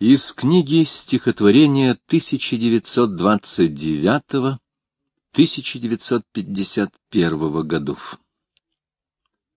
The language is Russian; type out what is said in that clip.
Из книги стихотворения 1929-1951 годов.